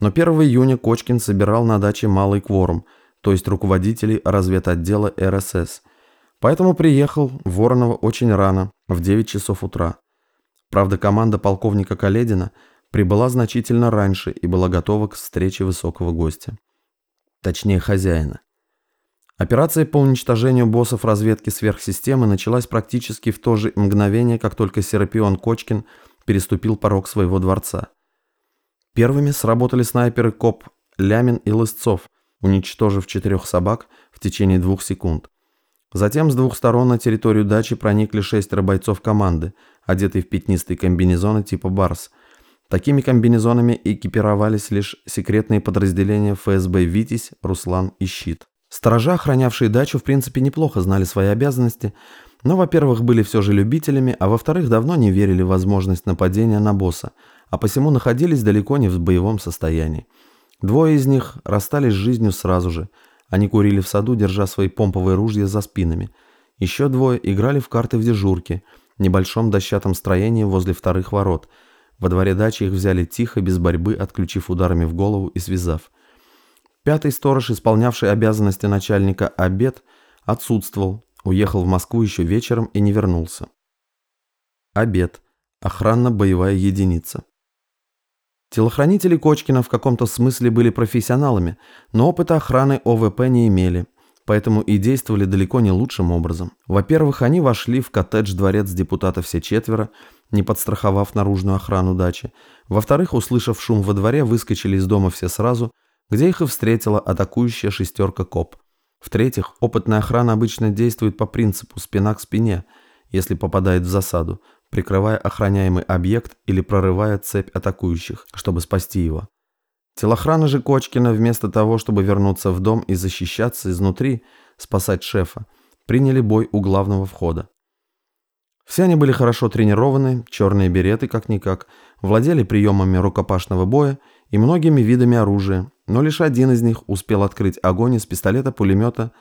Но 1 июня Кочкин собирал на даче малый кворум, то есть руководителей разведотдела РСС. Поэтому приехал в Воронова очень рано, в 9 часов утра. Правда, команда полковника Каледина прибыла значительно раньше и была готова к встрече высокого гостя. Точнее, хозяина. Операция по уничтожению боссов разведки сверхсистемы началась практически в то же мгновение, как только Серапион Кочкин переступил порог своего дворца. Первыми сработали снайперы КОП Лямин и Лысцов, уничтожив четырех собак в течение двух секунд. Затем с двух сторон на территорию дачи проникли шестеро бойцов команды, одетые в пятнистые комбинезоны типа «Барс». Такими комбинезонами экипировались лишь секретные подразделения ФСБ «Витязь», «Руслан» и «Щит». Сторожа, охранявшие дачу, в принципе неплохо знали свои обязанности, но, во-первых, были все же любителями, а во-вторых, давно не верили в возможность нападения на босса, а посему находились далеко не в боевом состоянии. Двое из них расстались с жизнью сразу же – они курили в саду, держа свои помповые ружья за спинами. Еще двое играли в карты в дежурке, в небольшом дощатом строении возле вторых ворот. Во дворе дачи их взяли тихо, без борьбы, отключив ударами в голову и связав. Пятый сторож, исполнявший обязанности начальника обед, отсутствовал, уехал в Москву еще вечером и не вернулся. Обед. Охранно-боевая единица. Телохранители Кочкина в каком-то смысле были профессионалами, но опыта охраны ОВП не имели, поэтому и действовали далеко не лучшим образом. Во-первых, они вошли в коттедж-дворец депутата все четверо, не подстраховав наружную охрану дачи. Во-вторых, услышав шум во дворе, выскочили из дома все сразу, где их и встретила атакующая шестерка КОП. В-третьих, опытная охрана обычно действует по принципу «спина к спине», если попадает в засаду, прикрывая охраняемый объект или прорывая цепь атакующих, чтобы спасти его. Телохрана же Кочкина, вместо того, чтобы вернуться в дом и защищаться изнутри, спасать шефа, приняли бой у главного входа. Все они были хорошо тренированы, черные береты как-никак, владели приемами рукопашного боя и многими видами оружия, но лишь один из них успел открыть огонь из пистолета-пулемета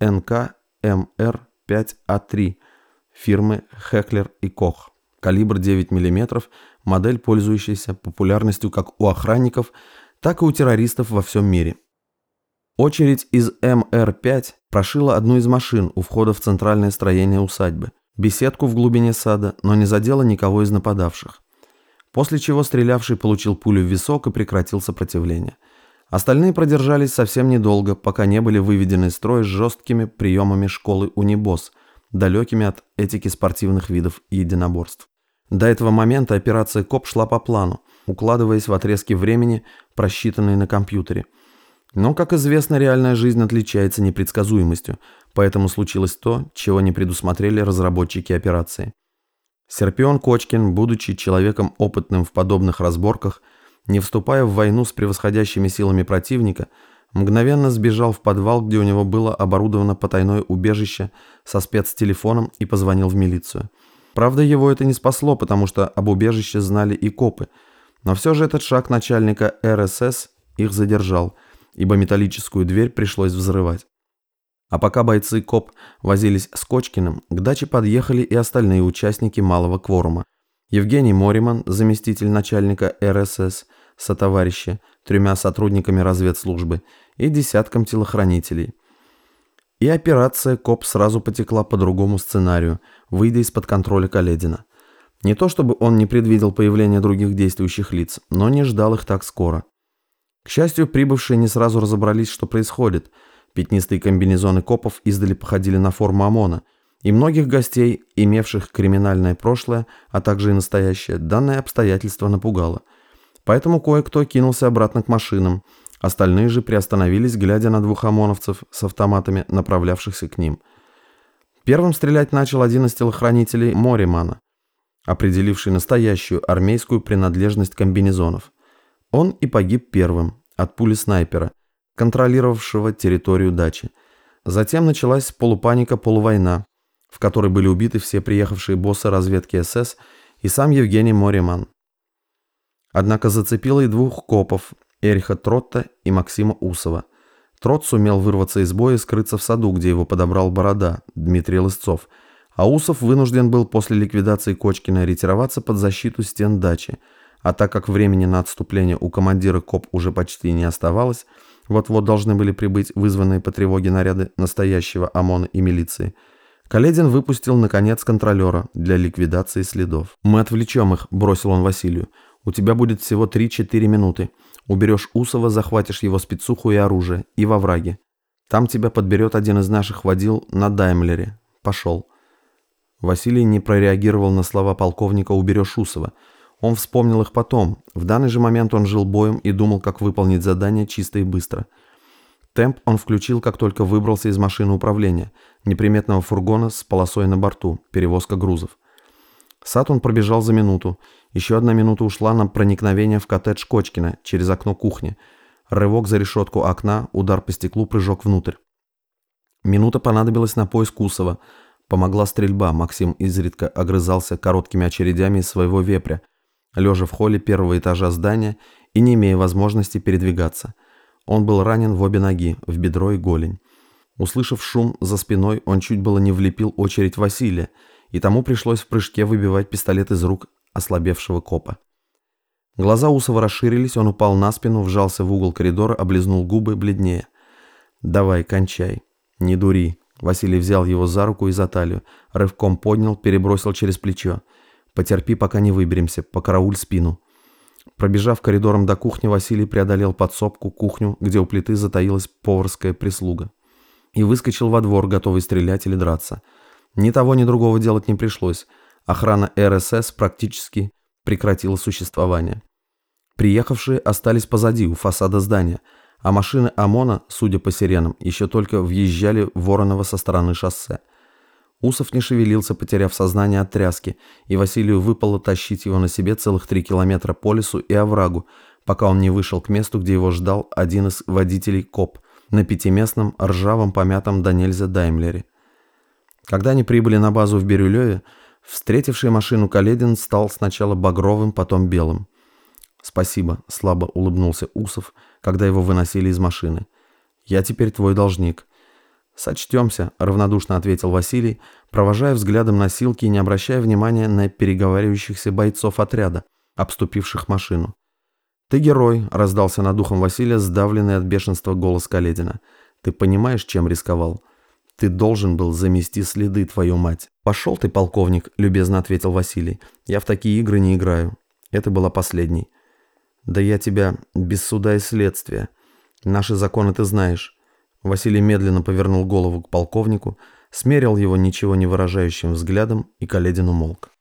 НК МР-5А3 фирмы Хеклер и Кох калибр 9 мм, модель, пользующаяся популярностью как у охранников, так и у террористов во всем мире. Очередь из МР-5 прошила одну из машин у входа в центральное строение усадьбы, беседку в глубине сада, но не задела никого из нападавших. После чего стрелявший получил пулю в висок и прекратил сопротивление. Остальные продержались совсем недолго, пока не были выведены из строя жесткими приемами школы Унибос, далекими от этики спортивных видов единоборств. До этого момента операция КОП шла по плану, укладываясь в отрезки времени, просчитанные на компьютере. Но, как известно, реальная жизнь отличается непредсказуемостью, поэтому случилось то, чего не предусмотрели разработчики операции. Серпион Кочкин, будучи человеком опытным в подобных разборках, не вступая в войну с превосходящими силами противника, мгновенно сбежал в подвал, где у него было оборудовано потайное убежище со спецтелефоном и позвонил в милицию. Правда, его это не спасло, потому что об убежище знали и копы. Но все же этот шаг начальника РСС их задержал, ибо металлическую дверь пришлось взрывать. А пока бойцы КОП возились с Кочкиным, к даче подъехали и остальные участники малого кворума. Евгений Мориман, заместитель начальника РСС, сотоварищи, тремя сотрудниками разведслужбы и десятком телохранителей – и операция КОП сразу потекла по другому сценарию, выйдя из-под контроля Каледина. Не то чтобы он не предвидел появления других действующих лиц, но не ждал их так скоро. К счастью, прибывшие не сразу разобрались, что происходит. Пятнистые комбинезоны копов издали походили на форму ОМОНа, и многих гостей, имевших криминальное прошлое, а также и настоящее, данное обстоятельство напугало. Поэтому кое-кто кинулся обратно к машинам, Остальные же приостановились, глядя на двух ОМОНовцев с автоматами, направлявшихся к ним. Первым стрелять начал один из телохранителей Моримана, определивший настоящую армейскую принадлежность комбинезонов. Он и погиб первым от пули снайпера, контролировавшего территорию дачи. Затем началась полупаника-полувойна, в которой были убиты все приехавшие боссы разведки СС и сам Евгений Мориман. Однако зацепило и двух копов, Эриха Тротта и Максима Усова. Трот сумел вырваться из боя и скрыться в саду, где его подобрал Борода, Дмитрий Лысцов, а Усов вынужден был после ликвидации Кочкина ретироваться под защиту стен дачи, А так как времени на отступление у командира КОП уже почти не оставалось, вот-вот должны были прибыть вызванные по тревоге наряды настоящего ОМОНа и милиции, Каледин выпустил, наконец, контролера для ликвидации следов. «Мы отвлечем их», – бросил он Василию. «У тебя будет всего 3-4 минуты. Уберешь Усова, захватишь его спецуху и оружие, и во враге. Там тебя подберет один из наших водил на Даймлере. Пошел». Василий не прореагировал на слова полковника «уберешь Усова». Он вспомнил их потом. В данный же момент он жил боем и думал, как выполнить задание чисто и быстро. Темп он включил, как только выбрался из машины управления, неприметного фургона с полосой на борту, перевозка грузов. Сад он пробежал за минуту. Еще одна минута ушла на проникновение в коттедж Кочкина через окно кухни. Рывок за решетку окна, удар по стеклу, прыжок внутрь. Минута понадобилась на поиск Кусова. Помогла стрельба, Максим изредка огрызался короткими очередями из своего вепря, лежа в холле первого этажа здания и не имея возможности передвигаться. Он был ранен в обе ноги, в бедро и голень. Услышав шум за спиной, он чуть было не влепил очередь Василия, и тому пришлось в прыжке выбивать пистолет из рук ослабевшего копа. Глаза Усова расширились, он упал на спину, вжался в угол коридора, облизнул губы, бледнее. «Давай, кончай. Не дури». Василий взял его за руку и за талию, рывком поднял, перебросил через плечо. Потерпи, пока не выберемся, покарауль спину. Пробежав коридором до кухни, Василий преодолел подсобку, кухню, где у плиты затаилась поварская прислуга. И выскочил во двор, готовый стрелять или драться. Ни того, ни другого делать не пришлось. Охрана РСС практически прекратила существование. Приехавшие остались позади, у фасада здания, а машины ОМОНа, судя по сиренам, еще только въезжали в Воронова со стороны шоссе. Усов не шевелился, потеряв сознание от тряски, и Василию выпало тащить его на себе целых три километра по лесу и оврагу, пока он не вышел к месту, где его ждал один из водителей КОП на пятиместном ржавом помятом до нельзя Даймлере. Когда они прибыли на базу в Бирюлеве, встретивший машину Каледин стал сначала багровым, потом белым. «Спасибо», — слабо улыбнулся Усов, когда его выносили из машины. «Я теперь твой должник». «Сочтемся», — равнодушно ответил Василий, провожая взглядом носилки и не обращая внимания на переговаривающихся бойцов отряда, обступивших машину. «Ты герой», — раздался над ухом Василия, сдавленный от бешенства голос Каледина. «Ты понимаешь, чем рисковал? Ты должен был замести следы, твою мать». «Пошел ты, полковник», — любезно ответил Василий. «Я в такие игры не играю». Это была последней. «Да я тебя без суда и следствия. Наши законы ты знаешь. Василий медленно повернул голову к полковнику, смерил его ничего не выражающим взглядом, и Каледин умолк.